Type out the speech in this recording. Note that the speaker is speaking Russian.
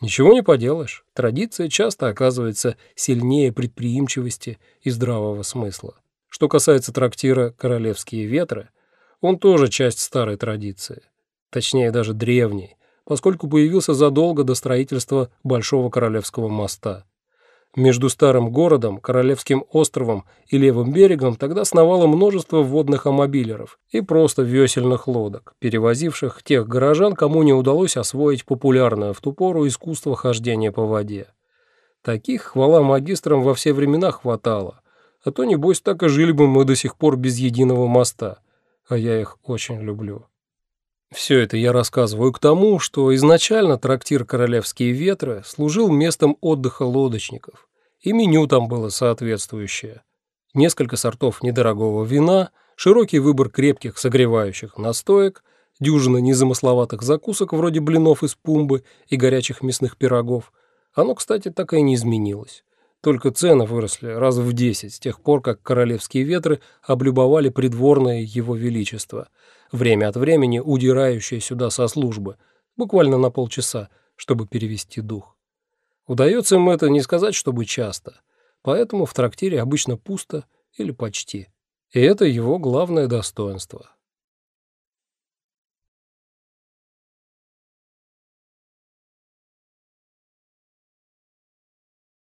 Ничего не поделаешь, традиция часто оказывается сильнее предприимчивости и здравого смысла. Что касается трактира «Королевские ветры», он тоже часть старой традиции, точнее даже древней, поскольку появился задолго до строительства Большого Королевского моста. Между старым городом, Королевским островом и левым берегом тогда сновало множество водных амобилеров и просто весельных лодок, перевозивших тех горожан, кому не удалось освоить популярное в ту пору искусство хождения по воде. Таких, хвала магистрам, во все времена хватало, а то, небось, так и жили бы мы до сих пор без единого моста, а я их очень люблю. Все это я рассказываю к тому, что изначально трактир «Королевские ветры» служил местом отдыха лодочников, и меню там было соответствующее. Несколько сортов недорогого вина, широкий выбор крепких согревающих настоек, дюжина незамысловатых закусок вроде блинов из пумбы и горячих мясных пирогов. Оно, кстати, так и не изменилось. Только цены выросли раз в десять с тех пор, как королевские ветры облюбовали придворное его величество, время от времени удирающее сюда со службы, буквально на полчаса, чтобы перевести дух. Удается им это не сказать, чтобы часто, поэтому в трактире обычно пусто или почти. И это его главное достоинство.